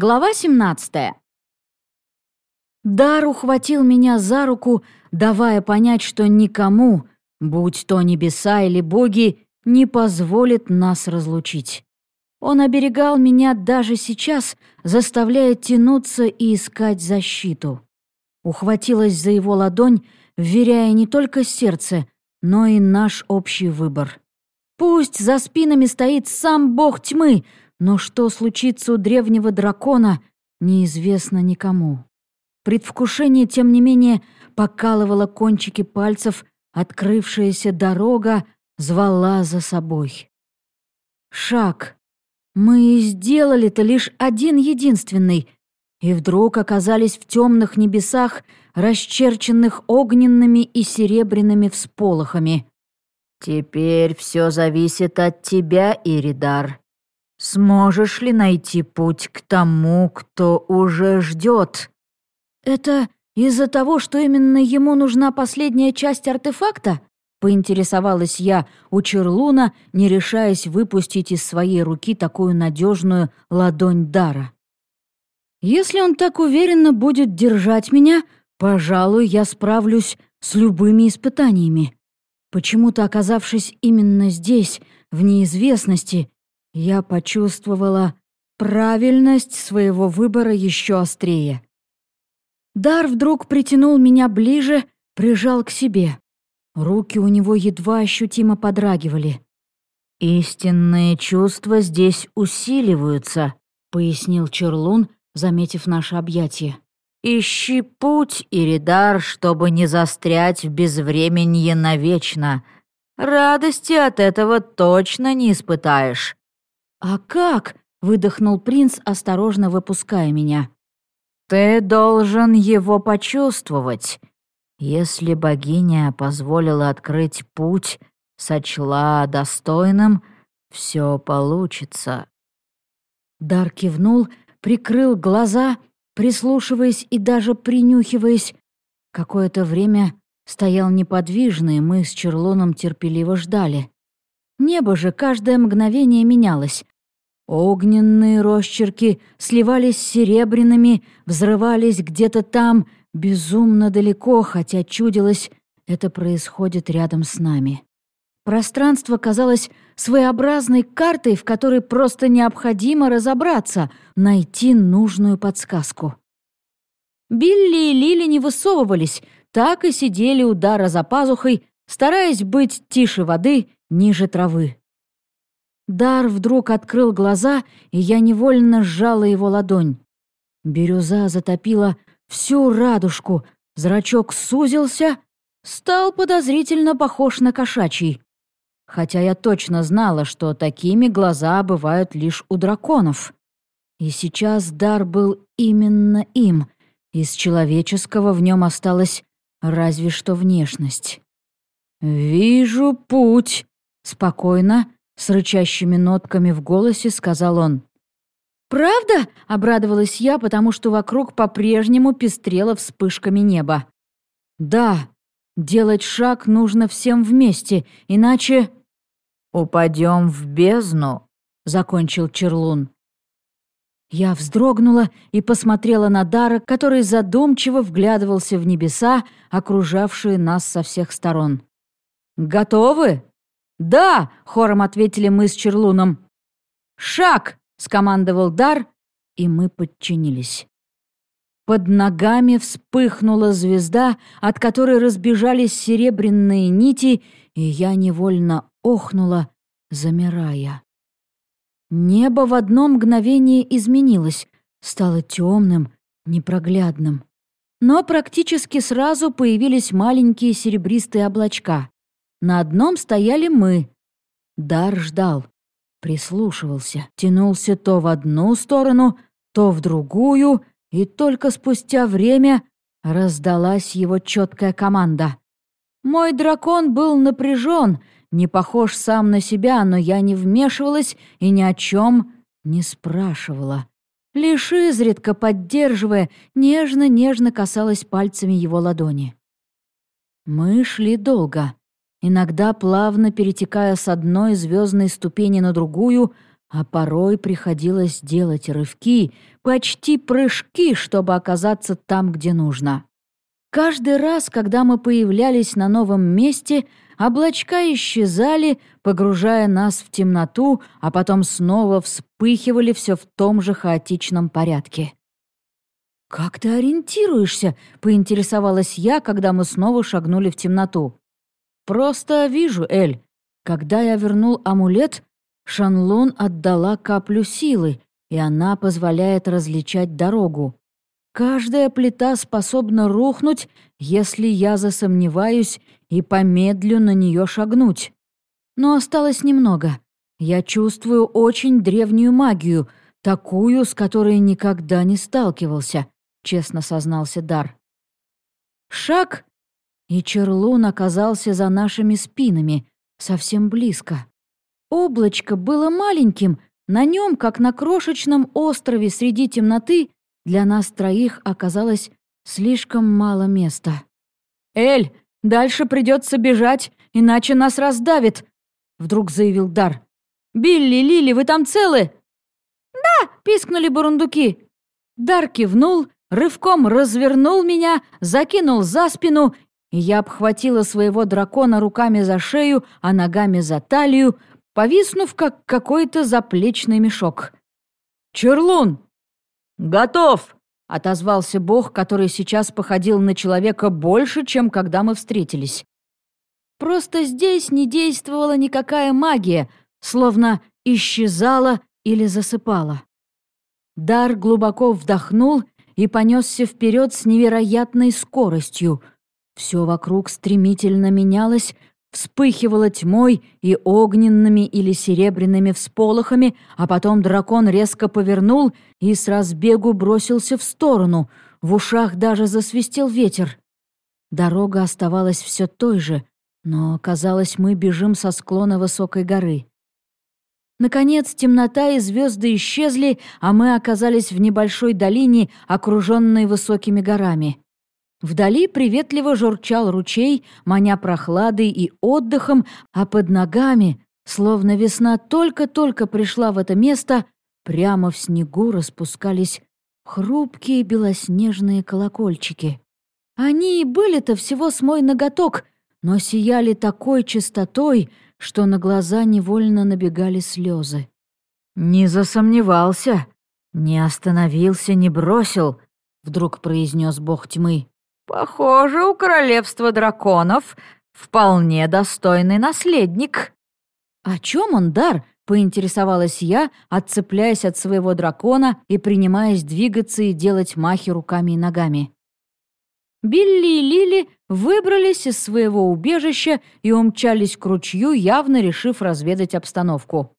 Глава 17. Дар ухватил меня за руку, давая понять, что никому, будь то небеса или боги, не позволит нас разлучить. Он оберегал меня даже сейчас, заставляя тянуться и искать защиту. Ухватилась за его ладонь, вверяя не только сердце, но и наш общий выбор. Пусть за спинами стоит сам бог тьмы, но что случится у древнего дракона, неизвестно никому. Предвкушение, тем не менее, покалывало кончики пальцев, открывшаяся дорога звала за собой. Шаг. Мы сделали-то лишь один единственный, и вдруг оказались в темных небесах, расчерченных огненными и серебряными всполохами. «Теперь все зависит от тебя, Иридар», Сможешь ли найти путь к тому, кто уже ждет? Это из-за того, что именно ему нужна последняя часть артефакта? Поинтересовалась я у Черлуна, не решаясь выпустить из своей руки такую надежную ладонь дара. Если он так уверенно будет держать меня, пожалуй, я справлюсь с любыми испытаниями. Почему-то оказавшись именно здесь, в неизвестности, я почувствовала правильность своего выбора еще острее. Дар вдруг притянул меня ближе, прижал к себе. Руки у него едва ощутимо подрагивали. «Истинные чувства здесь усиливаются», — пояснил Черлун, заметив наше объятие. «Ищи путь, Иридар, чтобы не застрять в безвременье навечно. Радости от этого точно не испытаешь. «А как?» — выдохнул принц, осторожно выпуская меня. «Ты должен его почувствовать. Если богиня позволила открыть путь, сочла достойным, все получится». Дар кивнул, прикрыл глаза, прислушиваясь и даже принюхиваясь. Какое-то время стоял неподвижно, и мы с Черлоном терпеливо ждали. Небо же каждое мгновение менялось. Огненные росчерки сливались с серебряными, взрывались где-то там, безумно далеко, хотя чудилось, это происходит рядом с нами. Пространство казалось своеобразной картой, в которой просто необходимо разобраться, найти нужную подсказку. Билли и Лили не высовывались, так и сидели у Дара за пазухой, стараясь быть тише воды, ниже травы. Дар вдруг открыл глаза, и я невольно сжала его ладонь. Бирюза затопила всю радужку, зрачок сузился, стал подозрительно похож на кошачий. Хотя я точно знала, что такими глаза бывают лишь у драконов. И сейчас дар был именно им, из человеческого в нем осталась разве что внешность. «Вижу путь», — спокойно, с рычащими нотками в голосе сказал он. «Правда?» — обрадовалась я, потому что вокруг по-прежнему пестрело вспышками неба. «Да, делать шаг нужно всем вместе, иначе...» «Упадем в бездну», — закончил Черлун. Я вздрогнула и посмотрела на Дара, который задумчиво вглядывался в небеса, окружавшие нас со всех сторон. «Готовы?» «Да!» — хором ответили мы с Черлуном. «Шаг!» — скомандовал Дар, и мы подчинились. Под ногами вспыхнула звезда, от которой разбежались серебряные нити, и я невольно охнула, замирая. Небо в одно мгновение изменилось, стало темным, непроглядным. Но практически сразу появились маленькие серебристые облачка. На одном стояли мы. Дар ждал, прислушивался, тянулся то в одну сторону, то в другую, и только спустя время раздалась его четкая команда. Мой дракон был напряжен, не похож сам на себя, но я не вмешивалась и ни о чем не спрашивала. Лишь изредка поддерживая, нежно-нежно касалась пальцами его ладони. Мы шли долго иногда плавно перетекая с одной звездной ступени на другую, а порой приходилось делать рывки, почти прыжки, чтобы оказаться там, где нужно. Каждый раз, когда мы появлялись на новом месте, облачка исчезали, погружая нас в темноту, а потом снова вспыхивали все в том же хаотичном порядке. «Как ты ориентируешься?» — поинтересовалась я, когда мы снова шагнули в темноту. «Просто вижу, Эль. Когда я вернул амулет, Шанлун отдала каплю силы, и она позволяет различать дорогу. Каждая плита способна рухнуть, если я засомневаюсь и помедлю на нее шагнуть. Но осталось немного. Я чувствую очень древнюю магию, такую, с которой никогда не сталкивался честно сознался Дар. Шаг, и Черлун оказался за нашими спинами, совсем близко. Облачко было маленьким, на нем, как на крошечном острове среди темноты, для нас троих оказалось слишком мало места. «Эль, дальше придется бежать, иначе нас раздавит», — вдруг заявил Дар. «Билли, Лили, вы там целы?» «Да!» — пискнули бурундуки. Дар кивнул, рывком развернул меня, закинул за спину, я обхватила своего дракона руками за шею, а ногами за талию, повиснув, как какой-то заплечный мешок. «Черлун!» «Готов!» — отозвался бог, который сейчас походил на человека больше, чем когда мы встретились. Просто здесь не действовала никакая магия, словно исчезала или засыпала. Дар глубоко вдохнул и понесся вперед с невероятной скоростью. Все вокруг стремительно менялось, вспыхивало тьмой и огненными или серебряными всполохами, а потом дракон резко повернул и с разбегу бросился в сторону. В ушах даже засвистел ветер. Дорога оставалась все той же, но, казалось, мы бежим со склона высокой горы. Наконец темнота и звезды исчезли, а мы оказались в небольшой долине, окруженной высокими горами. Вдали приветливо журчал ручей, маня прохладой и отдыхом, а под ногами, словно весна только-только пришла в это место, прямо в снегу распускались хрупкие белоснежные колокольчики. Они и были-то всего с мой ноготок, но сияли такой чистотой, что на глаза невольно набегали слезы. «Не засомневался, не остановился, не бросил», — вдруг произнес бог тьмы. «Похоже, у королевства драконов вполне достойный наследник». «О чем он, Дар?» — поинтересовалась я, отцепляясь от своего дракона и принимаясь двигаться и делать махи руками и ногами. Билли и Лили выбрались из своего убежища и умчались к ручью, явно решив разведать обстановку.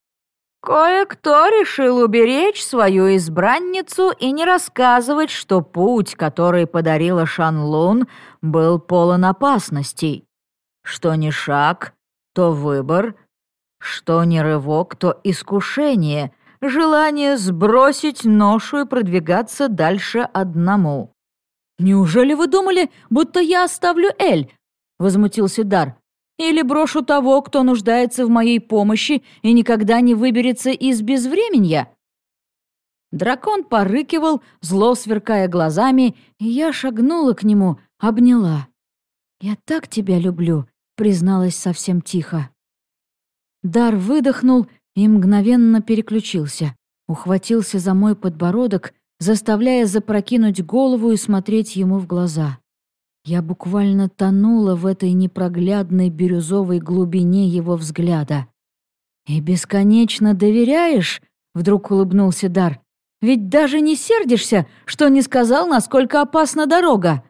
«Кое-кто решил уберечь свою избранницу и не рассказывать, что путь, который подарила Шанлун, был полон опасностей. Что не шаг, то выбор, что не рывок, то искушение, желание сбросить ношу и продвигаться дальше одному. «Неужели вы думали, будто я оставлю Эль?» — возмутился Дар. «Или брошу того, кто нуждается в моей помощи и никогда не выберется из безвременья?» Дракон порыкивал, зло сверкая глазами, и я шагнула к нему, обняла. «Я так тебя люблю», — призналась совсем тихо. Дар выдохнул и мгновенно переключился, ухватился за мой подбородок заставляя запрокинуть голову и смотреть ему в глаза. Я буквально тонула в этой непроглядной бирюзовой глубине его взгляда. «И бесконечно доверяешь?» — вдруг улыбнулся Дар. «Ведь даже не сердишься, что не сказал, насколько опасна дорога».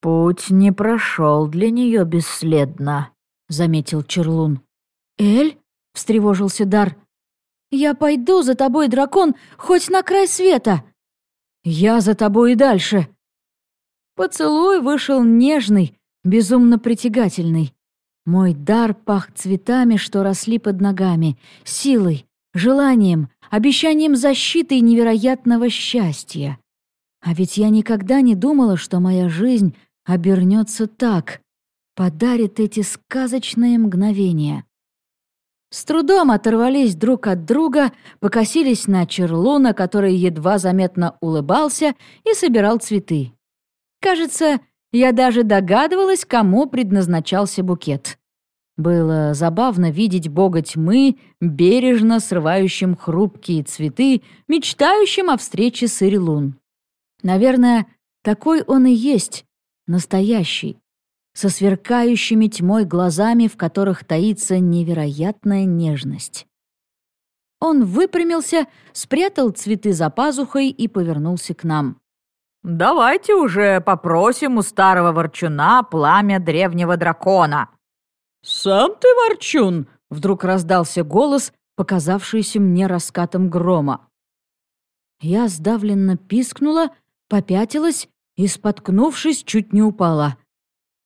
«Путь не прошел для нее бесследно», — заметил Черлун. «Эль?» — встревожился Дар. «Я пойду за тобой, дракон, хоть на край света!» Я за тобой и дальше!» Поцелуй вышел нежный, безумно притягательный. Мой дар пах цветами, что росли под ногами, силой, желанием, обещанием защиты и невероятного счастья. А ведь я никогда не думала, что моя жизнь обернется так, подарит эти сказочные мгновения. с трудом оторвались друг от друга, покосились на Черлуна, который едва заметно улыбался и собирал цветы. Кажется, я даже догадывалась, кому предназначался букет. Было забавно видеть бога тьмы, бережно срывающим хрупкие цветы, мечтающим о встрече с Ирилун. Наверное, такой он и есть, настоящий, со сверкающими тьмой глазами, в которых таится невероятная нежность. Он выпрямился, спрятал цветы за пазухой и повернулся к нам. «Давайте уже попросим у старого ворчуна пламя древнего дракона». «Сам ты ворчун!» — вдруг раздался голос, показавшийся мне раскатом грома. Я сдавленно пискнула, попятилась и, споткнувшись, чуть не упала.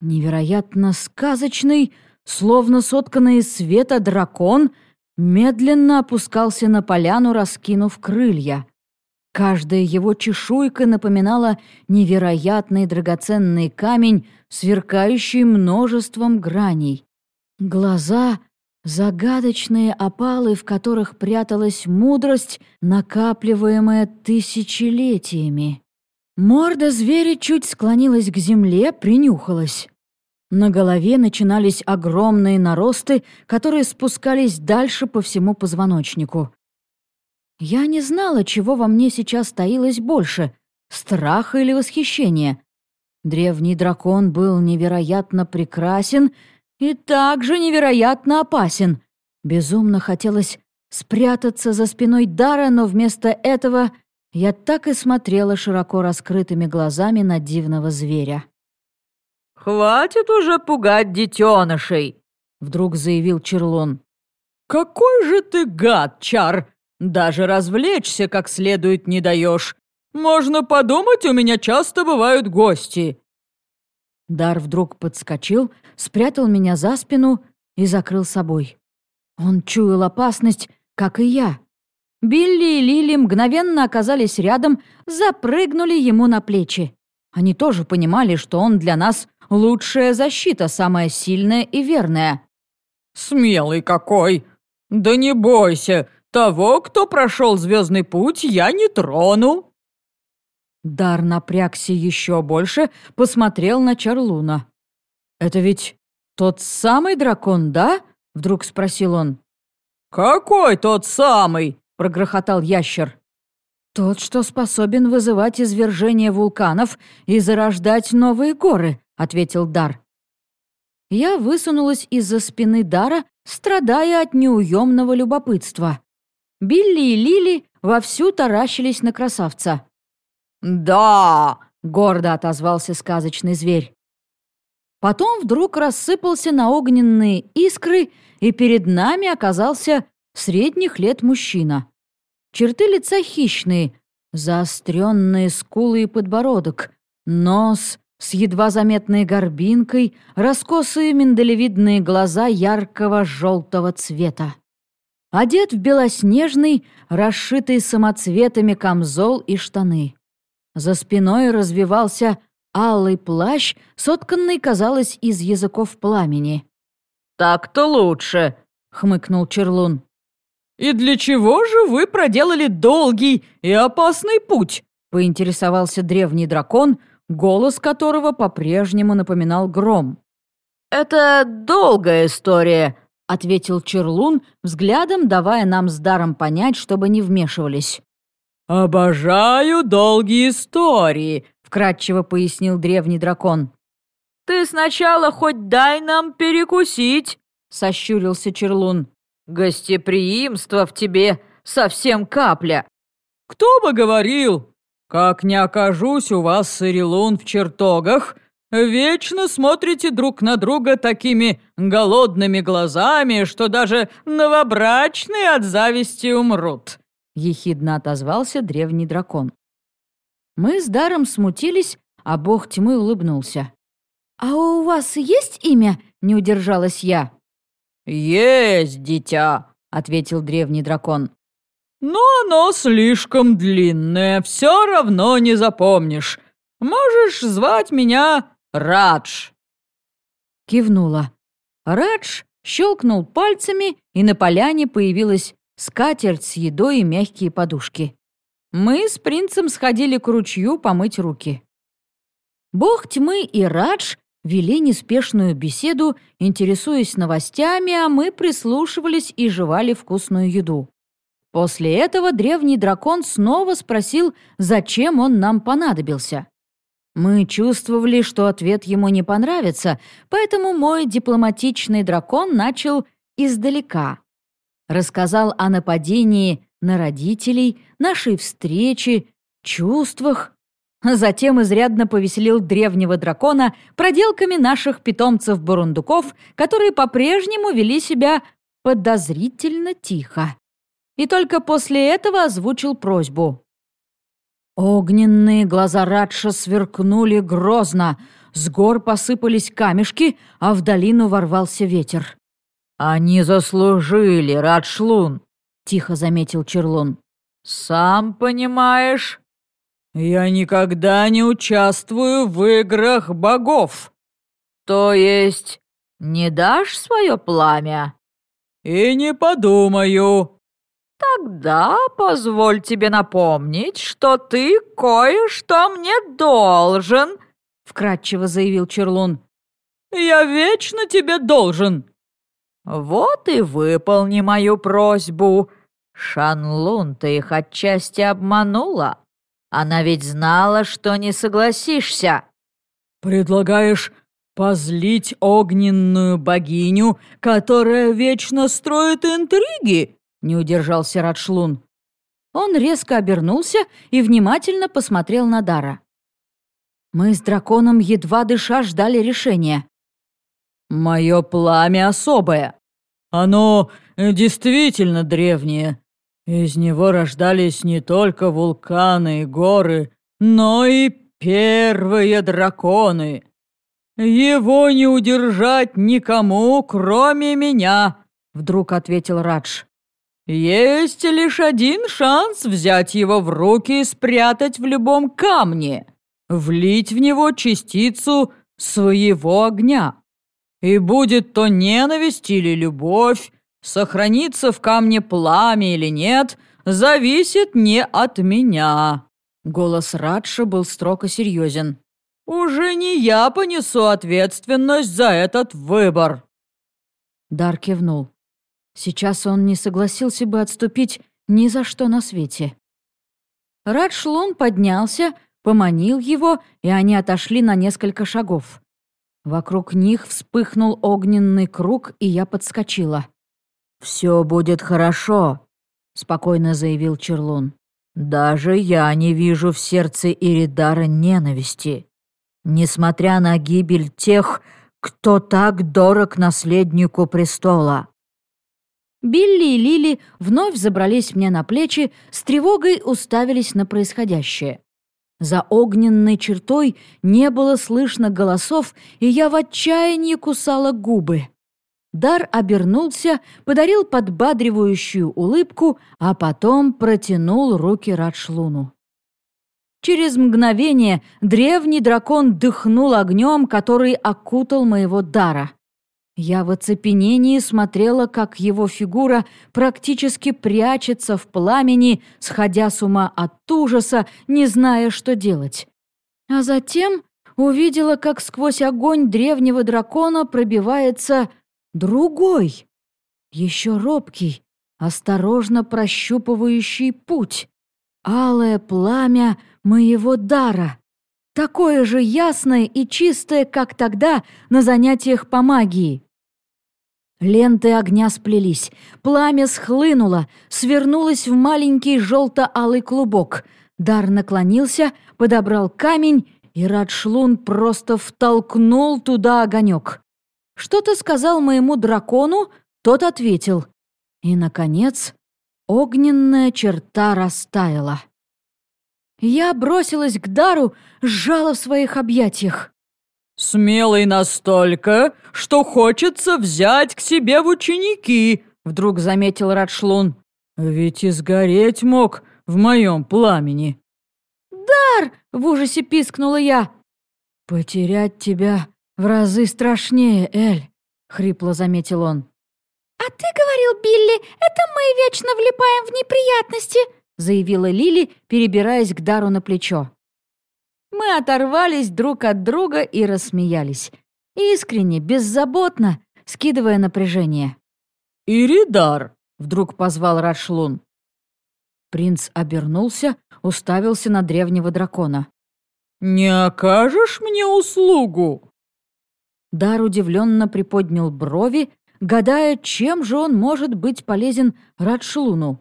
Невероятно сказочный, словно сотканный из света дракон, медленно опускался на поляну, раскинув крылья. Каждая его чешуйка напоминала невероятный драгоценный камень, сверкающий множеством граней. Глаза — загадочные опалы, в которых пряталась мудрость, накапливаемая тысячелетиями. Морда зверя чуть склонилась к земле, принюхалась. На голове начинались огромные наросты, которые спускались дальше по всему позвоночнику. Я не знала, чего во мне сейчас таилось больше — страха или восхищения. Древний дракон был невероятно прекрасен и также невероятно опасен. Безумно хотелось спрятаться за спиной Дара, но вместо этого я так и смотрела широко раскрытыми глазами на дивного зверя. «Хватит уже пугать детенышей!» — вдруг заявил Черлон. «Какой же ты гад, Чар! Даже развлечься как следует не даешь. Можно подумать, у меня часто бывают гости». Дар вдруг подскочил, спрятал меня за спину и закрыл собой. Он чуял опасность, как и я. Билли и Лили мгновенно оказались рядом, запрыгнули ему на плечи. Они тоже понимали, что он для нас лучшая защита, самая сильная и верная. «Смелый какой! Да не бойся, того, кто прошел звездный путь, я не трону!» Дар напрягся еще больше, посмотрел на Чарлуна. «Это ведь тот самый дракон, да?» — вдруг спросил он. «Какой тот самый?» — прогрохотал ящер. «Тот, что способен вызывать извержение вулканов и зарождать новые горы», — ответил Дар. Я высунулась из-за спины Дара, страдая от неуемного любопытства. Билли и Лили вовсю таращились на красавца. «Да!» — гордо отозвался сказочный зверь. Потом вдруг рассыпался на огненные искры, и перед нами оказался средних лет мужчина. Черты лица хищные, заостренные скулы и подбородок, нос с едва заметной горбинкой, раскосые миндалевидные глаза яркого желтого цвета. Одет в белоснежный, расшитый самоцветами камзол и штаны. За спиной развивался алый плащ, сотканный, казалось, из языков пламени. «Так-то лучше», — хмыкнул Черлун. «И для чего же вы проделали долгий и опасный путь?» — поинтересовался древний дракон, голос которого по-прежнему напоминал гром. «Это долгая история», — ответил Черлун, взглядом давая нам с даром понять, чтобы не вмешивались. «Обожаю долгие истории», — вкратчиво пояснил древний дракон. «Ты сначала хоть дай нам перекусить», — сощурился Черлун. «Гостеприимство в тебе совсем капля». «Кто бы говорил? Как не окажусь у вас, Сарилун, в чертогах, Вечно смотрите друг на друга такими голодными глазами, что даже новобрачные от зависти умрут», — ехидно отозвался древний дракон. Мы с Даром смутились, а бог тьмы улыбнулся. «А у вас есть имя?» — не удержалась я. «Есть, дитя», — ответил древний дракон. «Но оно слишком длинное, все равно не запомнишь. Можешь звать меня Радж!» Кивнула. Радж щелкнул пальцами, и на поляне появилась скатерть с едой и мягкие подушки. Мы с принцем сходили к ручью помыть руки. Бог тьмы и Радж вели неспешную беседу, интересуясь новостями, а мы прислушивались и жевали вкусную еду. После этого древний дракон снова спросил, зачем он нам понадобился. Мы чувствовали, что ответ ему не понравится, поэтому мой дипломатичный дракон начал издалека. Рассказал о нападении на родителей, нашей встрече, чувствах. Затем изрядно повеселил древнего дракона проделками наших питомцев-бурундуков, которые по-прежнему вели себя подозрительно тихо. И только после этого озвучил просьбу. Огненные глаза Радша сверкнули грозно, с гор посыпались камешки, а в долину ворвался ветер. «Они заслужили, Радшлун», — тихо заметил Черлун. «Сам понимаешь?» «Я никогда не участвую в играх богов». «То есть не дашь свое пламя?» «И не подумаю», «Тогда позволь тебе напомнить, что ты кое-что мне должен», — вкратчиво заявил Черлун. «Я вечно тебе должен». «Вот и выполни мою просьбу. Шанлун ты их отчасти обманула. Она ведь знала, что не согласишься». «Предлагаешь позлить огненную богиню, которая вечно строит интриги?» Не удержался Радшлун. Он резко обернулся и внимательно посмотрел на Дара. Мы с драконом едва дыша ждали решения. «Мое пламя особое. Оно действительно древнее. Из него рождались не только вулканы и горы, но и первые драконы. Его не удержать никому, кроме меня», — вдруг ответил Радж. Есть лишь один шанс взять его в руки и спрятать в любом камне, влить в него частицу своего огня. И будет то ненависть или любовь, сохранится в камне пламя или нет, зависит не от меня». Голос Радша был строго серьезен. «Уже не я понесу ответственность за этот выбор». Дар кивнул. Сейчас он не согласился бы отступить ни за что на свете. Радшлун поднялся, поманил его, и они отошли на несколько шагов. Вокруг них вспыхнул огненный круг, и я подскочила. «Все будет хорошо», — спокойно заявил Черлун. «Даже я не вижу в сердце Иридара ненависти. Несмотря на гибель тех, кто так дорог наследнику престола. Билли и Лили вновь забрались мне на плечи, с тревогой уставились на происходящее. За огненной чертой не было слышно голосов, и я в отчаянии кусала губы. Дар обернулся, подарил подбадривающую улыбку, а потом протянул руки Радшлуну. Через мгновение древний дракон дыхнул огнем, который окутал моего Дара. Я в оцепенении смотрела, как его фигура практически прячется в пламени, сходя с ума от ужаса, не зная, что делать. А затем увидела, как сквозь огонь древнего дракона пробивается другой, еще робкий, осторожно прощупывающий путь. Алое пламя моего дара. Такое же ясное и чистое, как тогда на занятиях по магии. Ленты огня сплелись, пламя схлынуло, свернулось в маленький желто-алый клубок. Дар наклонился, подобрал камень, и Радшлун просто втолкнул туда огонек. Что-то сказал моему дракону, тот ответил. И, наконец, огненная черта растаяла. Я бросилась к Дару, сжала в своих объятиях. «Смелый настолько, что хочется взять к себе в ученики», — вдруг заметил Радшлун. «Ведь и сгореть мог в моем пламени». «Дар!» — в ужасе пискнула я. «Потерять тебя в разы страшнее, Эль», — хрипло заметил он. «А ты говорил, Билли, это мы вечно влипаем в неприятности», заявила Лили, перебираясь к Дару на плечо. Мы оторвались друг от друга и рассмеялись. Искренне, беззаботно, скидывая напряжение. «Иридар!» — вдруг позвал Радшлун. Принц обернулся, уставился на древнего дракона. «Не окажешь мне услугу?» Дар удивленно приподнял брови, гадая, чем же он может быть полезен Радшлуну.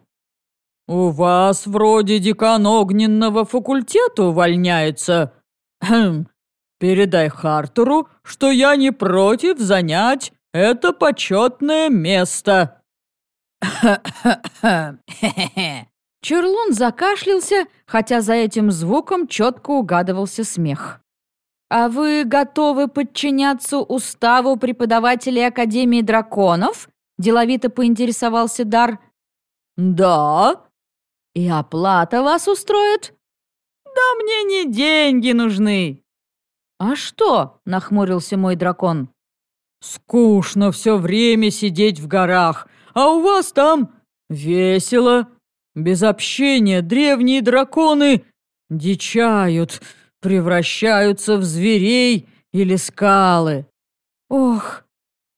«У вас вроде декан огненного факультета увольняется. Хм, передай Хартеру, что я не против занять это почетное место». Черлун закашлялся, хотя за этим звуком четко угадывался смех. «А вы готовы подчиняться уставу преподавателей Академии драконов?» – деловито поинтересовался Дар. «Да». «И оплата вас устроит?» «Да мне не деньги нужны». «А что?» – нахмурился мой дракон. «Скучно все время сидеть в горах, а у вас там весело. Без общения древние драконы дичают, превращаются в зверей или скалы. Ох,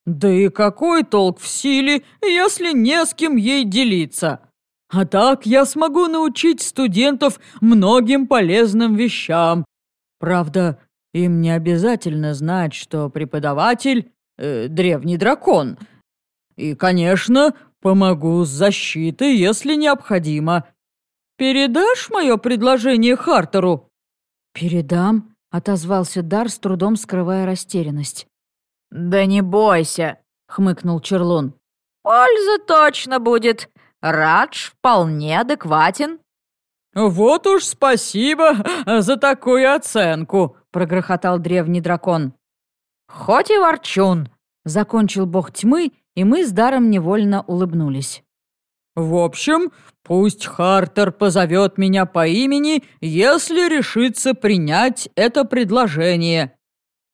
да и какой толк в силе, если не с кем ей делиться? А так я смогу научить студентов многим полезным вещам. Правда, им не обязательно знать, что преподаватель э, древний дракон. И, конечно, помогу с защитой, если необходимо. Передашь мое предложение Хартеру? «Передам», — отозвался Дар, с трудом скрывая растерянность. «Да не бойся», — хмыкнул Черлун. «Польза точно будет. Радж вполне адекватен». «Вот уж спасибо за такую оценку», — прогрохотал древний дракон. «Хоть и ворчун», — закончил бог тьмы, и мы с Даром невольно улыбнулись. «В общем, пусть Хартер позовет меня по имени, если решится принять это предложение.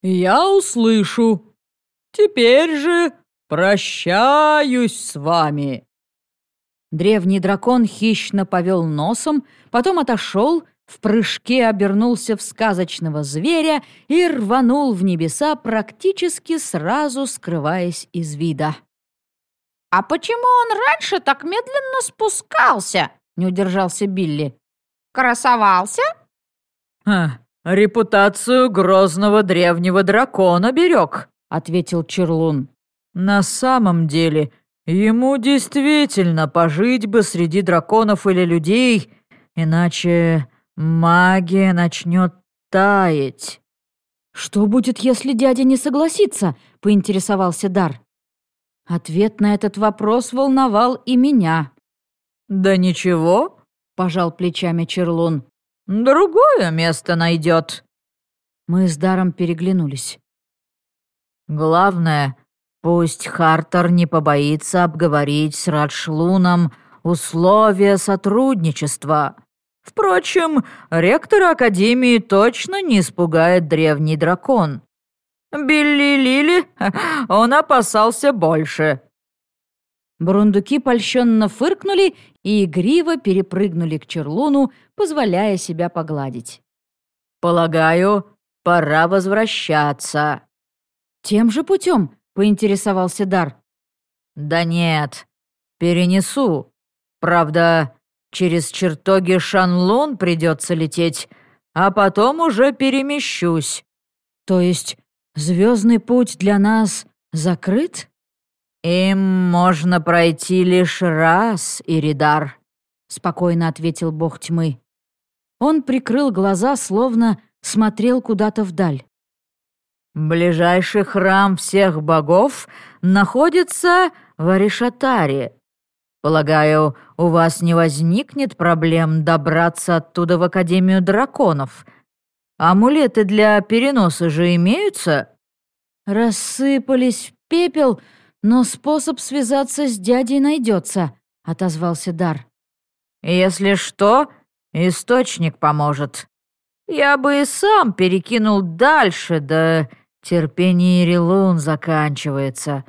Я услышу. Теперь же прощаюсь с вами». Древний дракон хищно повел носом, потом отошел, в прыжке обернулся в сказочного зверя и рванул в небеса, практически сразу скрываясь из вида. «А почему он раньше так медленно спускался?» — не удержался Билли. «Красовался?» «Ха, репутацию грозного древнего дракона берег», — ответил Черлун. «На самом деле, ему действительно пожить бы среди драконов или людей, иначе магия начнет таять». «Что будет, если дядя не согласится?» — поинтересовался Дар. Ответ на этот вопрос волновал и меня. «Да ничего», — пожал плечами Черлун. «Другое место найдет». Мы с Даром переглянулись. «Главное, пусть Хартер не побоится обговорить с Радшлуном условия сотрудничества. Впрочем, ректора Академии точно не испугает древний дракон. Билли Лили, он опасался больше». Бурундуки польщенно фыркнули и игриво перепрыгнули к Черлуну, позволяя себя погладить. «Полагаю, пора возвращаться». «Тем же путем?» — поинтересовался Дар. «Да нет, перенесу. Правда, через чертоги Шанлун придется лететь, а потом уже перемещусь». «То есть Звездный путь для нас закрыт? Им можно пройти лишь раз, Иридар, спокойно ответил бог тьмы. Он прикрыл глаза, словно смотрел куда-то вдаль. Ближайший храм всех богов находится в Аришатаре. Полагаю, у вас не возникнет проблем добраться оттуда в Академию драконов — Амулеты для переноса же имеются?» «Рассыпались в пепел, но способ связаться с дядей найдется», — отозвался Дар. «Если что, источник поможет. Я бы и сам перекинул дальше, да терпение Релун заканчивается.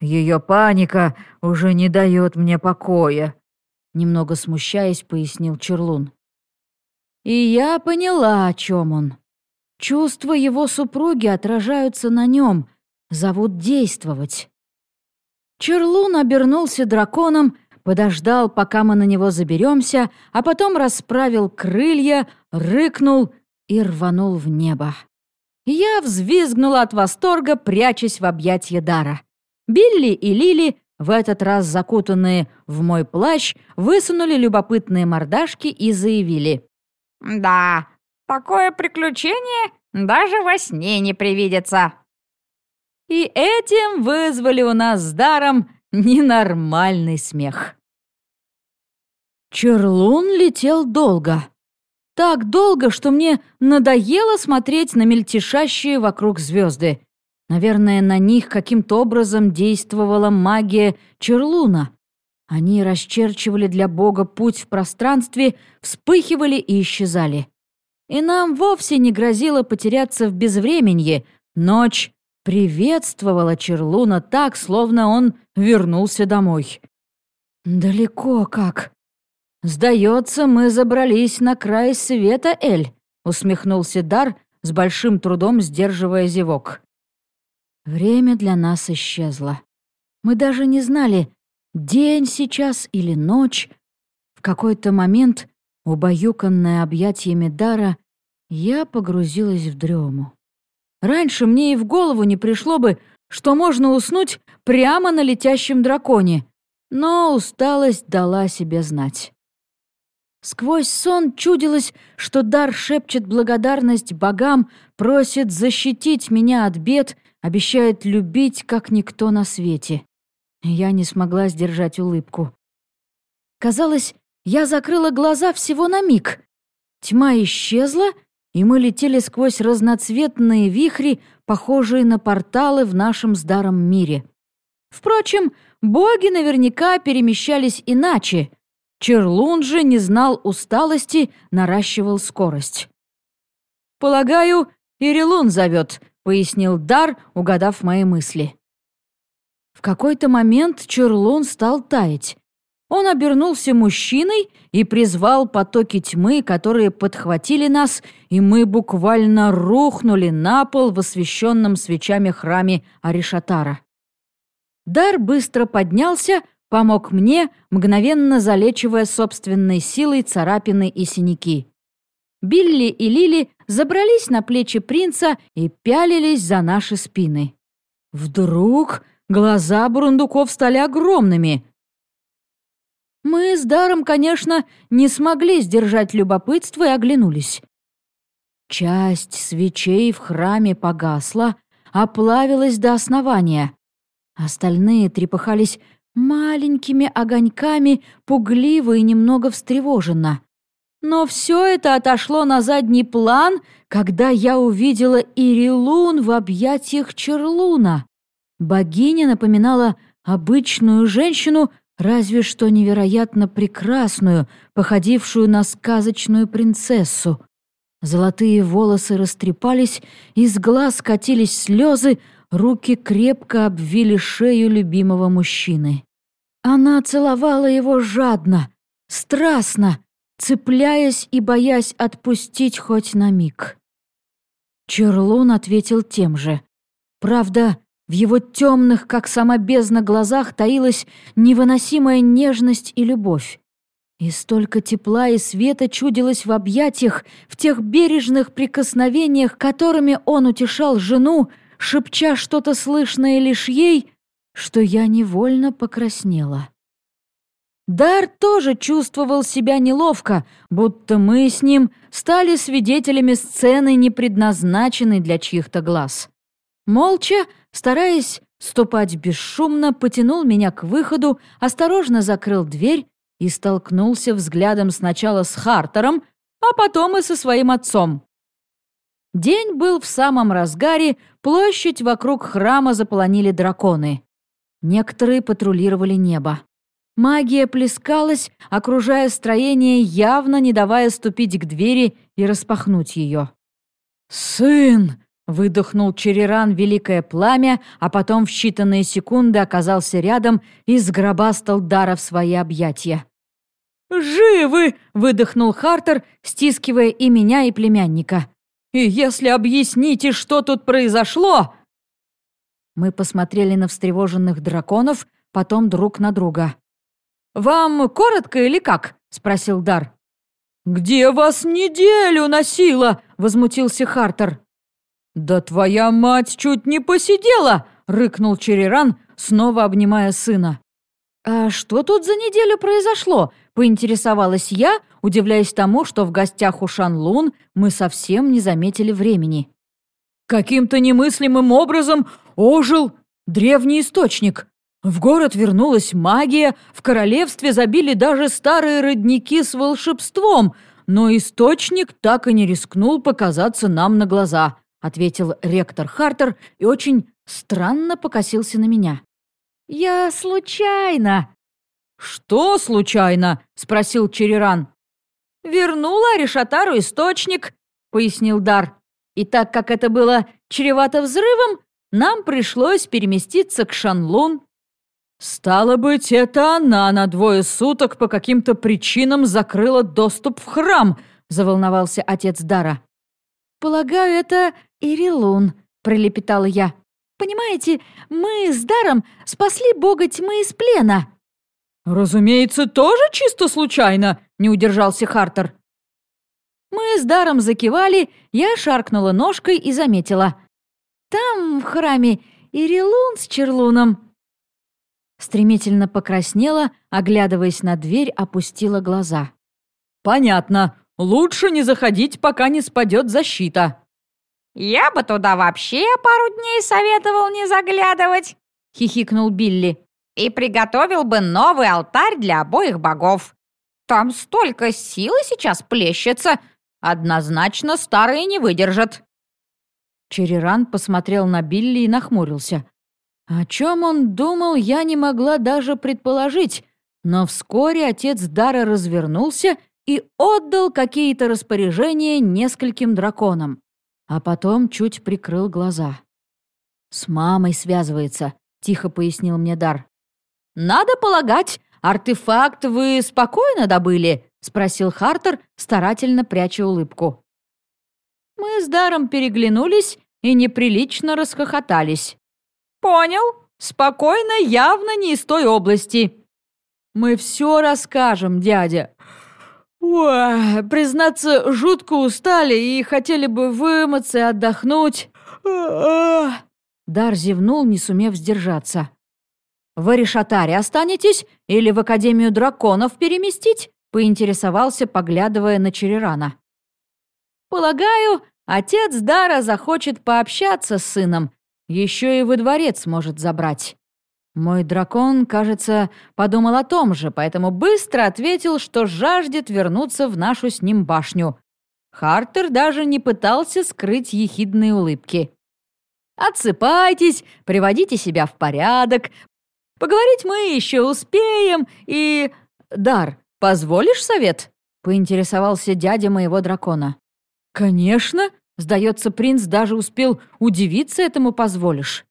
Ее паника уже не дает мне покоя», — немного смущаясь, пояснил Черлун. И я поняла, о чем он. Чувства его супруги отражаются на нем, зовут действовать. Черлун обернулся драконом, подождал, пока мы на него заберемся, а потом расправил крылья, рыкнул и рванул в небо. Я взвизгнула от восторга, прячась в объятье Дара. Билли и Лили, в этот раз закутанные в мой плащ, высунули любопытные мордашки и заявили. «Да, такое приключение даже во сне не привидится». И этим вызвали у нас с Даром ненормальный смех. Черлун летел долго. Так долго, что мне надоело смотреть на мельтешащие вокруг звезды. Наверное, на них каким-то образом действовала магия Черлуна. Они расчерчивали для Бога путь в пространстве, вспыхивали и исчезали. И нам вовсе не грозило потеряться в безвременье. Ночь приветствовала Черлуна так, словно он вернулся домой. «Далеко как», «Сдается, мы забрались на край света, Эль», — усмехнулся Дар, с большим трудом сдерживая зевок. Время для нас исчезло. Мы даже не знали, день сейчас или ночь. В какой-то момент, убаюканная объятиями Дара, я погрузилась в дрему. Раньше мне и в голову не пришло бы, что можно уснуть прямо на летящем драконе, но усталость дала себе знать. Сквозь сон чудилось, что дар шепчет благодарность богам, просит защитить меня от бед, обещает любить, как никто на свете. Я не смогла сдержать улыбку. Казалось, я закрыла глаза всего на миг. Тьма исчезла, и мы летели сквозь разноцветные вихри, похожие на порталы в нашем с даром мире. Впрочем, боги наверняка перемещались иначе — Черлун же не знал усталости, наращивал скорость. «Полагаю, Ирилун зовет», — пояснил Дар, угадав мои мысли. В какой-то момент Черлун стал таять. Он обернулся мужчиной и призвал потоки тьмы, которые подхватили нас, и мы буквально рухнули на пол в освещенном свечами храме Аришатара. Дар быстро поднялся, Помог мне, мгновенно залечивая собственной силой царапины и синяки. Билли и Лили забрались на плечи принца и пялились за наши спины. Вдруг глаза бурундуков стали огромными. Мы с Даром, конечно, не смогли сдержать любопытство и оглянулись. Часть свечей в храме погасла, оплавилась до основания. Остальные трепыхались маленькими огоньками, пугливо и немного встревоженно. Но все это отошло на задний план, когда я увидела Ирилун в объятиях Черлуна. Богиня напоминала обычную женщину, разве что невероятно прекрасную, походившую на сказочную принцессу. Золотые волосы растрепались, из глаз катились слезы, руки крепко обвили шею любимого мужчины. Она целовала его жадно, страстно, цепляясь и боясь отпустить хоть на миг. Черлун ответил тем же. Правда, в его темных, как сама бездна, глазах таилась невыносимая нежность и любовь. И столько тепла и света чудилось в объятиях, в тех бережных прикосновениях, которыми он утешал жену, шепча что-то слышное лишь ей, что я невольно покраснела. Дар тоже чувствовал себя неловко, будто мы с ним стали свидетелями сцены, не предназначенной для чьих-то глаз. Молча, стараясь ступать бесшумно, потянул меня к выходу, осторожно закрыл дверь и столкнулся взглядом сначала с Хартером, а потом и со своим отцом. День был в самом разгаре, площадь вокруг храма заполонили драконы. Некоторые патрулировали небо. Магия плескалась, окружая строение, явно не давая ступить к двери и распахнуть ее. «Сын!» — Выдохнул Череран великое пламя, а потом в считанные секунды оказался рядом и сгробастал Дара в свои объятия. «Живы!» — выдохнул Хартер, стискивая и меня, и племянника. «И если объясните, что тут произошло...» Мы посмотрели на встревоженных драконов, потом друг на друга. «Вам коротко или как?» — спросил Дар. «Где вас неделю носила?» — возмутился Хартер. «Да твоя мать чуть не посидела!» — рыкнул Череран, снова обнимая сына. «А что тут за неделю произошло?» — поинтересовалась я, удивляясь тому, что в гостях у Шан-Лун мы совсем не заметили времени. Каким-то немыслимым образом ожил древний источник. В город вернулась магия, в королевстве забили даже старые родники с волшебством, но источник так и не рискнул показаться нам на глаза, ответил ректор Хартер и очень странно покосился на меня. «Я случайно». «Что случайно?» — спросил Череран. «Вернула Решатару источник», — пояснил Дар. «И так как это было чревато взрывом, нам пришлось переместиться к Шанлун». «Стало быть, это она на двое суток по каким-то причинам закрыла доступ в храм», — заволновался отец Дара. «Полагаю, это Ирилун», — пролепетала я. «Понимаете, мы с Даром спасли бога тьмы из плена». «Разумеется, тоже чисто случайно», — не удержался Хартер. Мы с Даром закивали, я шаркнула ножкой и заметила. «Там, в храме, Ирилун с Черлуном». Стремительно покраснела, оглядываясь на дверь, опустила глаза. «Понятно. Лучше не заходить, пока не спадет защита». «Я бы туда вообще пару дней советовал не заглядывать», — хихикнул Билли. «И приготовил бы новый алтарь для обоих богов. Там столько силы сейчас плещется, однозначно старые не выдержат». Череран посмотрел на Билли и нахмурился. О чем он думал, я не могла даже предположить, но вскоре отец Дара развернулся и отдал какие-то распоряжения нескольким драконам, а потом чуть прикрыл глаза. «С мамой связывается», — тихо пояснил мне Дар. «Надо полагать, артефакт вы спокойно добыли?» — спросил Хартер, старательно пряча улыбку. Мы с Даром переглянулись и неприлично расхохотались. «Понял. Спокойно, явно не из той области». «Мы все расскажем, дядя». Ой, признаться, жутко устали и хотели бы вымыться и отдохнуть. Дар зевнул, не сумев сдержаться. «В Аришатаре останетесь или в Академию драконов переместить?» — поинтересовался, поглядывая на Черерана. «Полагаю, отец Дара захочет пообщаться с сыном, еще и во дворец может забрать. Мой дракон, кажется, подумал о том же, поэтому быстро ответил, что жаждет вернуться в нашу с ним башню. Хартер даже не пытался скрыть ехидные улыбки. «Отсыпайтесь, приводите себя в порядок. Поговорить мы еще успеем, и... Дар, позволишь совет?» — поинтересовался дядя моего дракона. «Конечно!» Сдается, принц даже успел удивиться этому позволишь.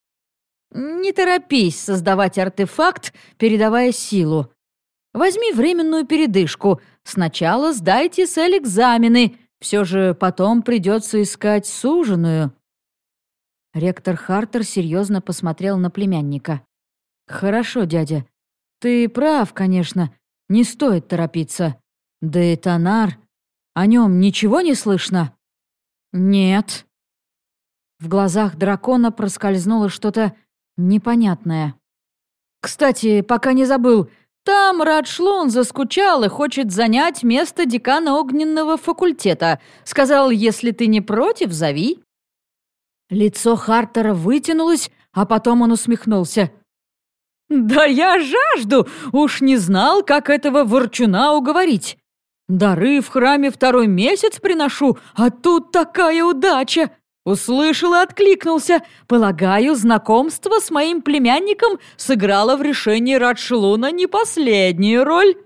Не торопись создавать артефакт, передавая силу. Возьми временную передышку. Сначала сдайте Сель экзамены. Все же потом придется искать суженую. Ректор Хартер серьезно посмотрел на племянника. «Хорошо, дядя. Ты прав, конечно. Не стоит торопиться. Да и Тонар. О нем ничего не слышно?» «Нет». В глазах дракона проскользнуло что-то непонятное. «Кстати, пока не забыл, там Радшлун заскучал и хочет занять место декана огненного факультета. Сказал, если ты не против, зови». Лицо Хартера вытянулось, а потом он усмехнулся. «Да я жажду! Уж не знал, как этого ворчуна уговорить. Дары в храме второй месяц приношу, а тут такая удача!» Услышал и откликнулся. Полагаю, знакомство с моим племянником сыграло в решении Радшелуна не последнюю роль.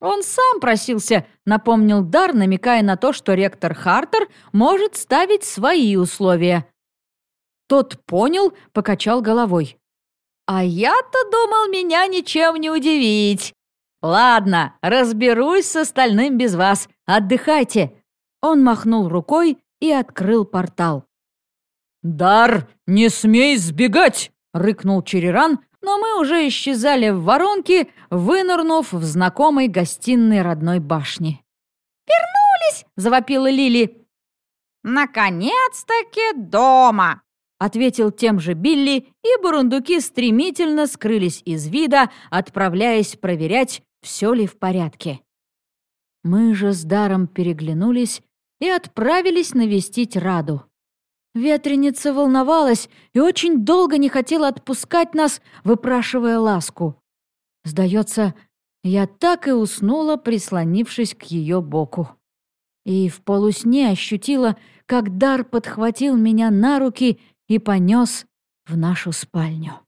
Он сам просился, напомнил Дар, намекая на то, что ректор Хартер может ставить свои условия. Тот понял, покачал головой. «А я-то думал меня ничем не удивить. Ладно, разберусь с остальным без вас. Отдыхайте». Он махнул рукой и открыл портал. «Дар, не смей сбегать!» — рыкнул Череран, но мы уже исчезали в воронке, вынырнув в знакомой гостиной родной башни. «Вернулись!» — завопила Лили. «Наконец-таки дома!» Ответил тем же Билли, и бурундуки стремительно скрылись из вида, отправляясь проверять, все ли в порядке. Мы же с Даром переглянулись и отправились навестить Раду. Ветреница волновалась и очень долго не хотела отпускать нас, выпрашивая ласку. Сдается, я так и уснула, прислонившись к ее боку. И в полусне ощутила, как Дар подхватил меня на руки и понес в нашу спальню.